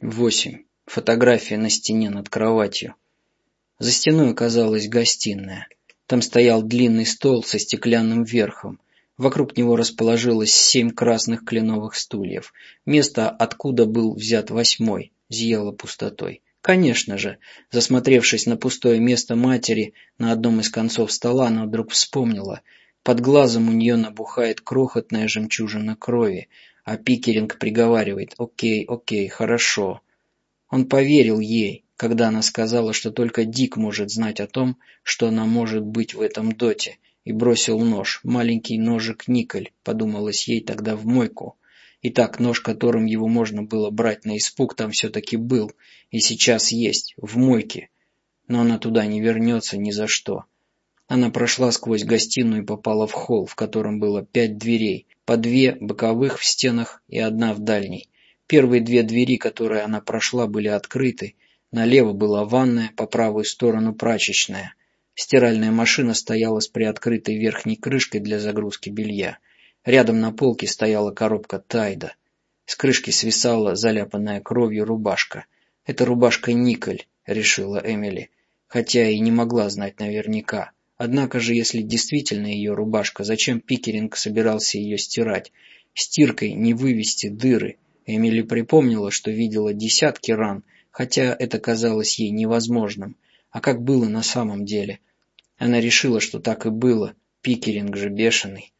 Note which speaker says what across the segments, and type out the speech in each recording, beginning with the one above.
Speaker 1: Восемь. Фотография на стене над кроватью. За стеной оказалась гостиная. Там стоял длинный стол со стеклянным верхом. Вокруг него расположилось семь красных кленовых стульев. Место, откуда был взят восьмой, зияло пустотой. Конечно же, засмотревшись на пустое место матери на одном из концов стола, она вдруг вспомнила. Под глазом у нее набухает крохотная жемчужина крови, а Пикеринг приговаривает «Окей, окей, хорошо». Он поверил ей, когда она сказала, что только Дик может знать о том, что она может быть в этом доте, и бросил нож, маленький ножик Николь, подумалось ей тогда в мойку. Итак, нож, которым его можно было брать на испуг, там все-таки был, и сейчас есть, в мойке. Но она туда не вернется ни за что. Она прошла сквозь гостиную и попала в холл, в котором было пять дверей, по две боковых в стенах и одна в дальней. Первые две двери, которые она прошла, были открыты. Налево была ванная, по правую сторону прачечная. Стиральная машина стояла с приоткрытой верхней крышкой для загрузки белья. Рядом на полке стояла коробка Тайда. С крышки свисала заляпанная кровью рубашка. «Это рубашка Николь», — решила Эмили, хотя и не могла знать наверняка. Однако же, если действительно ее рубашка, зачем Пикеринг собирался ее стирать? Стиркой не вывести дыры. Эмили припомнила, что видела десятки ран, хотя это казалось ей невозможным. А как было на самом деле? Она решила, что так и было. Пикеринг же бешеный.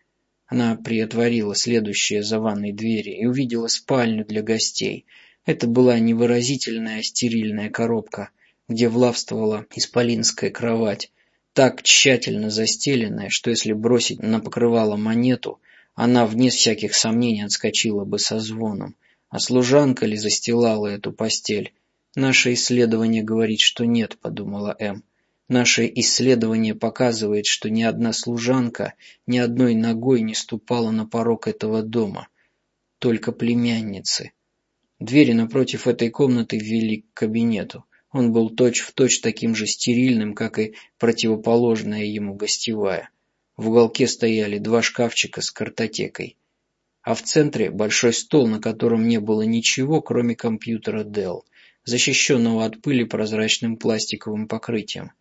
Speaker 1: Она приотворила следующие за ванной двери и увидела спальню для гостей. Это была невыразительная стерильная коробка, где влавствовала исполинская кровать, так тщательно застеленная, что если бросить на покрывало монету, она вне всяких сомнений отскочила бы со звоном. А служанка ли застилала эту постель? Наше исследование говорит, что нет, подумала М. Наше исследование показывает, что ни одна служанка ни одной ногой не ступала на порог этого дома. Только племянницы. Двери напротив этой комнаты вели к кабинету. Он был точь-в-точь точь таким же стерильным, как и противоположная ему гостевая. В уголке стояли два шкафчика с картотекой а в центре большой стол, на котором не было ничего, кроме компьютера Dell, защищенного от пыли прозрачным пластиковым покрытием.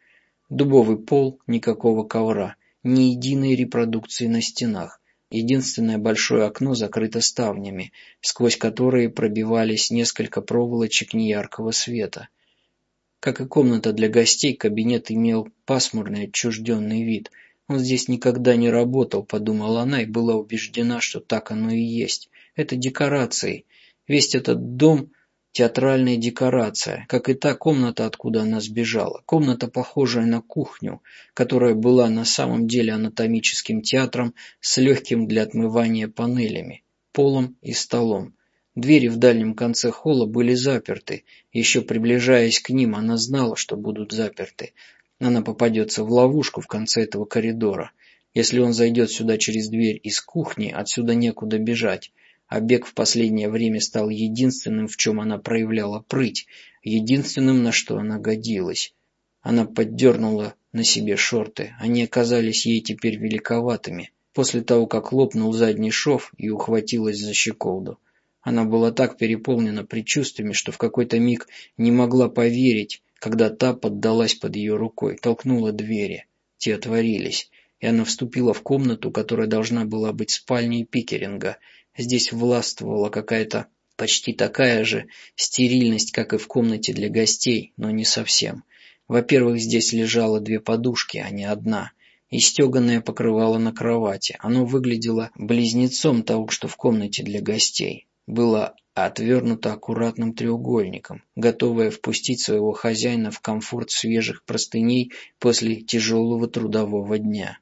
Speaker 1: Дубовый пол, никакого ковра, ни единой репродукции на стенах. Единственное большое окно закрыто ставнями, сквозь которые пробивались несколько проволочек неяркого света. Как и комната для гостей, кабинет имел пасмурный отчужденный вид – он здесь никогда не работал, подумала она и была убеждена, что так оно и есть. Это декорации. Весь этот дом – театральная декорация, как и та комната, откуда она сбежала. Комната, похожая на кухню, которая была на самом деле анатомическим театром с легким для отмывания панелями, полом и столом. Двери в дальнем конце холла были заперты. Еще приближаясь к ним, она знала, что будут заперты. Она попадется в ловушку в конце этого коридора. Если он зайдет сюда через дверь из кухни, отсюда некуда бежать. А бег в последнее время стал единственным, в чем она проявляла прыть, единственным, на что она годилась. Она поддернула на себе шорты. Они оказались ей теперь великоватыми. После того, как лопнул задний шов и ухватилась за щеколду. Она была так переполнена предчувствиями, что в какой-то миг не могла поверить, когда та поддалась под ее рукой, толкнула двери. Те отворились, и она вступила в комнату, которая должна была быть спальней Пикеринга. Здесь властвовала какая-то почти такая же стерильность, как и в комнате для гостей, но не совсем. Во-первых, здесь лежало две подушки, а не одна, и стеганое покрывало на кровати. Оно выглядело близнецом того, что в комнате для гостей. Было отвернута аккуратным треугольником, готовая впустить своего хозяина в комфорт свежих простыней после тяжелого трудового дня.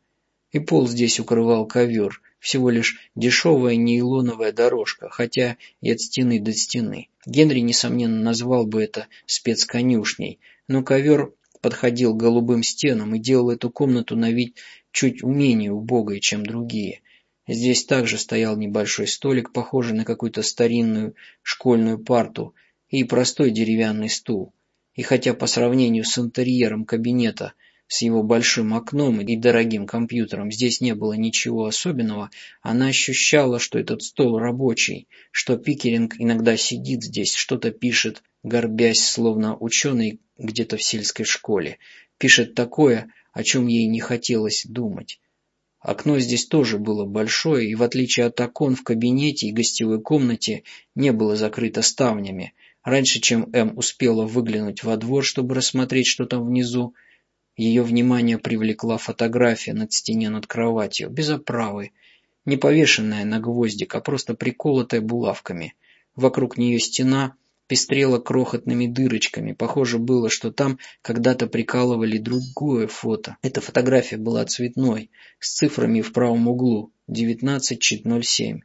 Speaker 1: И пол здесь укрывал ковер, всего лишь дешевая нейлоновая дорожка, хотя и от стены до стены. Генри, несомненно, назвал бы это спецконюшней, но ковер подходил голубым стенам и делал эту комнату на вид чуть менее убогой, чем другие – Здесь также стоял небольшой столик, похожий на какую-то старинную школьную парту, и простой деревянный стул. И хотя по сравнению с интерьером кабинета с его большим окном и дорогим компьютером здесь не было ничего особенного, она ощущала, что этот стол рабочий, что Пикеринг иногда сидит здесь, что-то пишет, горбясь, словно ученый где-то в сельской школе. Пишет такое, о чем ей не хотелось думать. Окно здесь тоже было большое, и в отличие от окон в кабинете и гостевой комнате не было закрыто ставнями. Раньше, чем М успела выглянуть во двор, чтобы рассмотреть, что там внизу, ее внимание привлекла фотография над стене над кроватью, без оправы, не повешенная на гвоздик, а просто приколотая булавками. Вокруг нее стена пестрела крохотными дырочками. Похоже было, что там когда-то прикалывали другое фото. Эта фотография была цветной, с цифрами в правом углу 19.07.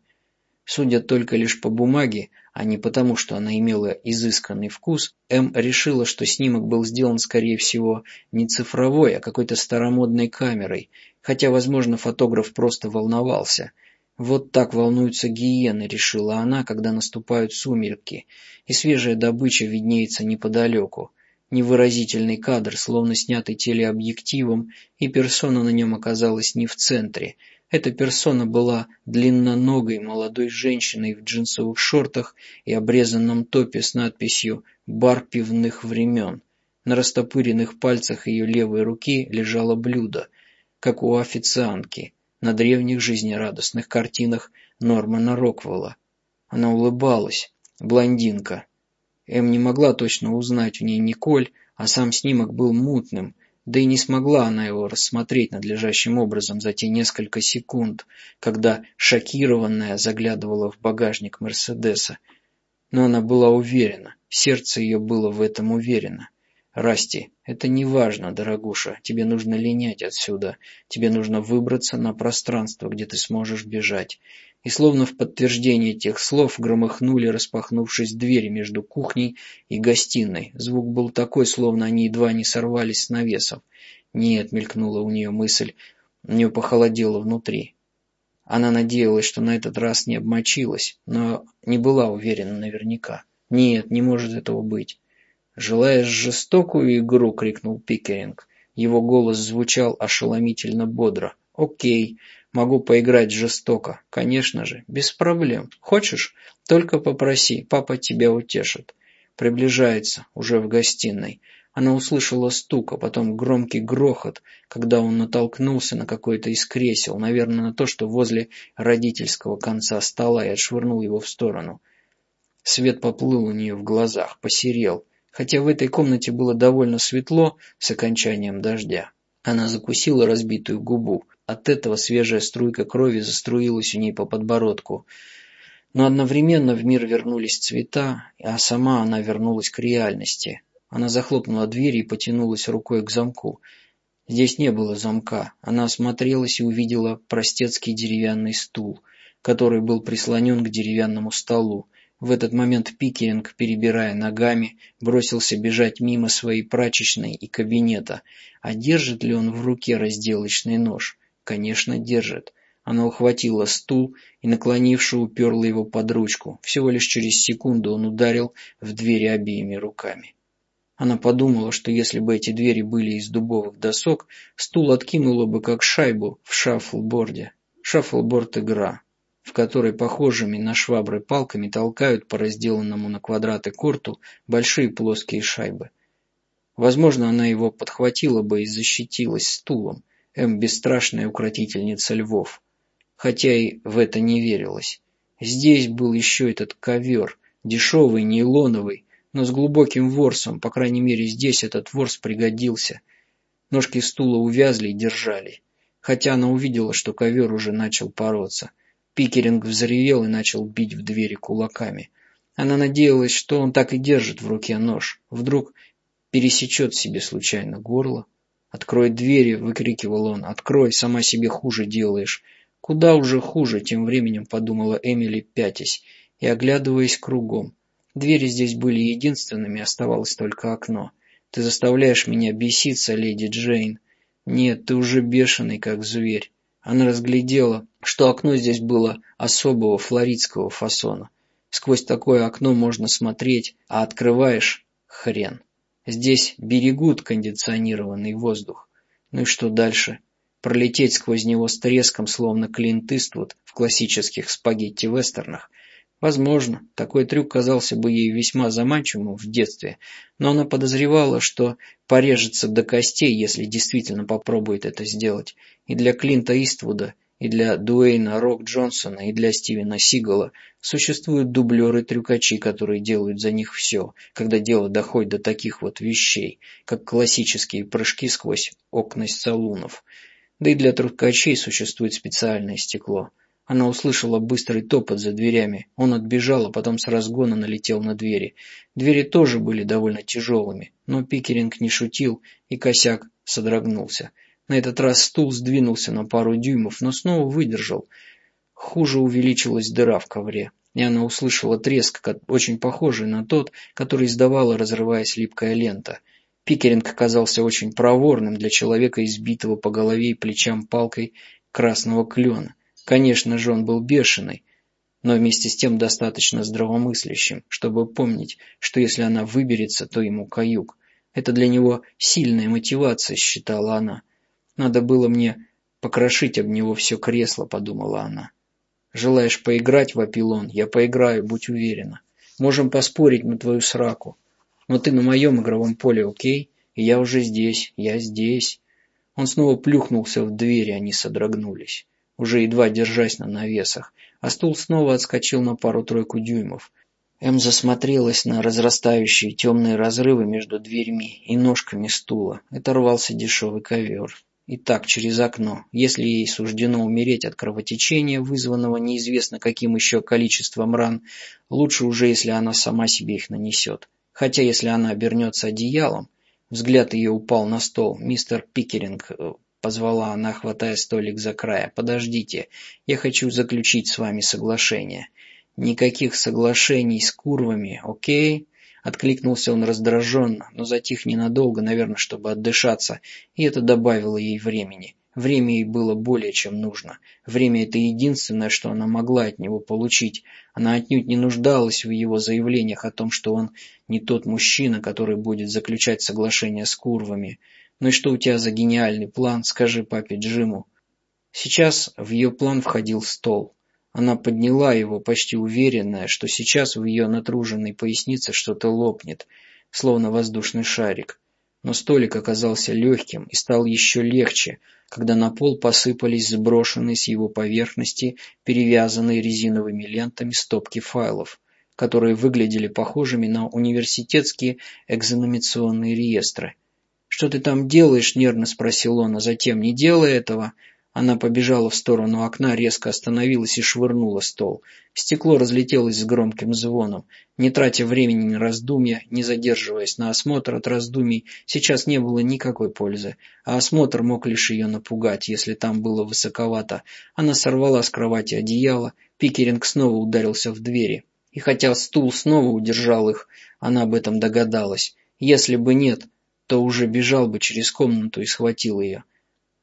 Speaker 1: Судя только лишь по бумаге, а не потому, что она имела изысканный вкус, М решила, что снимок был сделан, скорее всего, не цифровой, а какой-то старомодной камерой, хотя, возможно, фотограф просто волновался – вот так волнуются гиены, решила она, когда наступают сумерки, и свежая добыча виднеется неподалеку. Невыразительный кадр, словно снятый телеобъективом, и персона на нем оказалась не в центре. Эта персона была длинноногой молодой женщиной в джинсовых шортах и обрезанном топе с надписью «Бар пивных времен». На растопыренных пальцах ее левой руки лежало блюдо, как у официантки на древних жизнерадостных картинах Нормана Роквелла. Она улыбалась, блондинка. Эм не могла точно узнать в ней Николь, а сам снимок был мутным, да и не смогла она его рассмотреть надлежащим образом за те несколько секунд, когда шокированная заглядывала в багажник Мерседеса. Но она была уверена, сердце ее было в этом уверено. «Расти, это не важно, дорогуша. Тебе нужно линять отсюда. Тебе нужно выбраться на пространство, где ты сможешь бежать». И словно в подтверждение тех слов громыхнули, распахнувшись двери между кухней и гостиной. Звук был такой, словно они едва не сорвались с навесов. «Нет», — мелькнула у нее мысль, у нее похолодело внутри. Она надеялась, что на этот раз не обмочилась, но не была уверена наверняка. «Нет, не может этого быть». «Желаешь жестокую игру?» — крикнул Пикеринг. Его голос звучал ошеломительно бодро. «Окей, могу поиграть жестоко. Конечно же, без проблем. Хочешь? Только попроси, папа тебя утешит». Приближается, уже в гостиной. Она услышала стук, а потом громкий грохот, когда он натолкнулся на какое-то из кресел, наверное, на то, что возле родительского конца стола, и отшвырнул его в сторону. Свет поплыл у нее в глазах, посерел хотя в этой комнате было довольно светло с окончанием дождя. Она закусила разбитую губу. От этого свежая струйка крови заструилась у ней по подбородку. Но одновременно в мир вернулись цвета, а сама она вернулась к реальности. Она захлопнула дверь и потянулась рукой к замку. Здесь не было замка. Она осмотрелась и увидела простецкий деревянный стул, который был прислонен к деревянному столу. В этот момент Пикеринг, перебирая ногами, бросился бежать мимо своей прачечной и кабинета. А держит ли он в руке разделочный нож? Конечно, держит. Она ухватила стул и, наклонивши, уперла его под ручку. Всего лишь через секунду он ударил в двери обеими руками. Она подумала, что если бы эти двери были из дубовых досок, стул откинуло бы как шайбу в шаффлборде. Шаффлборд – игра в которой похожими на швабры палками толкают по разделанному на квадраты корту большие плоские шайбы. Возможно, она его подхватила бы и защитилась стулом, М. бесстрашная укротительница львов. Хотя и в это не верилось. Здесь был еще этот ковер, дешевый, нейлоновый, но с глубоким ворсом, по крайней мере здесь этот ворс пригодился. Ножки стула увязли и держали, хотя она увидела, что ковер уже начал пороться. Пикеринг взревел и начал бить в двери кулаками. Она надеялась, что он так и держит в руке нож. Вдруг пересечет себе случайно горло. «Открой двери!» — выкрикивал он. «Открой! Сама себе хуже делаешь!» «Куда уже хуже?» — тем временем подумала Эмили, пятясь и оглядываясь кругом. Двери здесь были единственными, оставалось только окно. «Ты заставляешь меня беситься, леди Джейн!» «Нет, ты уже бешеный, как зверь!» Она разглядела, что окно здесь было особого флоридского фасона. Сквозь такое окно можно смотреть, а открываешь – хрен. Здесь берегут кондиционированный воздух. Ну и что дальше? Пролететь сквозь него с треском, словно Клинт Иствуд в классических спагетти-вестернах. Возможно, такой трюк казался бы ей весьма заманчивым в детстве, но она подозревала, что порежется до костей, если действительно попробует это сделать. И для Клинта Иствуда – и для Дуэйна Рок Джонсона, и для Стивена Сигала существуют дублеры-трюкачи, которые делают за них все, когда дело доходит до таких вот вещей, как классические прыжки сквозь окна салунов. Да и для трюкачей существует специальное стекло. Она услышала быстрый топот за дверями. Он отбежал, а потом с разгона налетел на двери. Двери тоже были довольно тяжелыми, но Пикеринг не шутил, и косяк содрогнулся. На этот раз стул сдвинулся на пару дюймов, но снова выдержал. Хуже увеличилась дыра в ковре, и она услышала треск, очень похожий на тот, который издавала, разрываясь липкая лента. Пикеринг оказался очень проворным для человека, избитого по голове и плечам палкой красного клена. Конечно же, он был бешеный, но вместе с тем достаточно здравомыслящим, чтобы помнить, что если она выберется, то ему каюк. Это для него сильная мотивация, считала она. Надо было мне покрошить об него все кресло, подумала она. Желаешь поиграть, вопил он, я поиграю, будь уверена. Можем поспорить на твою сраку. Но ты на моем игровом поле, окей? И я уже здесь, я здесь. Он снова плюхнулся в дверь, и они содрогнулись, уже едва держась на навесах, а стул снова отскочил на пару-тройку дюймов. Эм засмотрелась на разрастающие темные разрывы между дверьми и ножками стула. Это рвался дешевый ковер. И так через окно. Если ей суждено умереть от кровотечения, вызванного неизвестно каким еще количеством ран, лучше уже, если она сама себе их нанесет. Хотя если она обернется одеялом, взгляд ее упал на стол. «Мистер Пикеринг», э, — позвала она, хватая столик за края, — «подождите, я хочу заключить с вами соглашение». «Никаких соглашений с курвами, окей?» Откликнулся он раздраженно, но затих ненадолго, наверное, чтобы отдышаться, и это добавило ей времени. Время ей было более чем нужно. Время – это единственное, что она могла от него получить. Она отнюдь не нуждалась в его заявлениях о том, что он не тот мужчина, который будет заключать соглашение с курвами. «Ну и что у тебя за гениальный план? Скажи папе Джиму». Сейчас в ее план входил стол. Она подняла его, почти уверенная, что сейчас в ее натруженной пояснице что-то лопнет, словно воздушный шарик. Но столик оказался легким и стал еще легче, когда на пол посыпались сброшенные с его поверхности перевязанные резиновыми лентами стопки файлов, которые выглядели похожими на университетские экзаменационные реестры. «Что ты там делаешь?» – нервно спросил он, а затем, не делай этого, она побежала в сторону окна, резко остановилась и швырнула стол. Стекло разлетелось с громким звоном. Не тратя времени на раздумья, не задерживаясь на осмотр от раздумий, сейчас не было никакой пользы. А осмотр мог лишь ее напугать, если там было высоковато. Она сорвала с кровати одеяло, Пикеринг снова ударился в двери. И хотя стул снова удержал их, она об этом догадалась. Если бы нет, то уже бежал бы через комнату и схватил ее.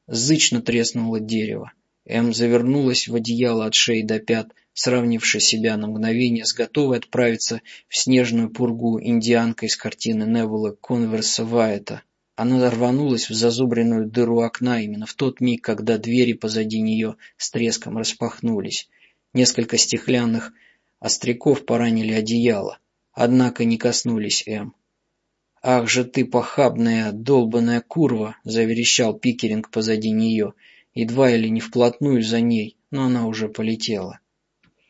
Speaker 1: Зычно треснуло дерево. М завернулась в одеяло от шеи до пят, сравнивши себя на мгновение с готовой отправиться в снежную пургу индианкой из картины Невилла Конверса Вайета. Она рванулась в зазубренную дыру окна именно в тот миг, когда двери позади нее с треском распахнулись. Несколько стеклянных остряков поранили одеяло, однако не коснулись М. «Ах же ты, похабная, долбаная курва!» — заверещал Пикеринг позади нее, едва или не вплотную за ней, но она уже полетела.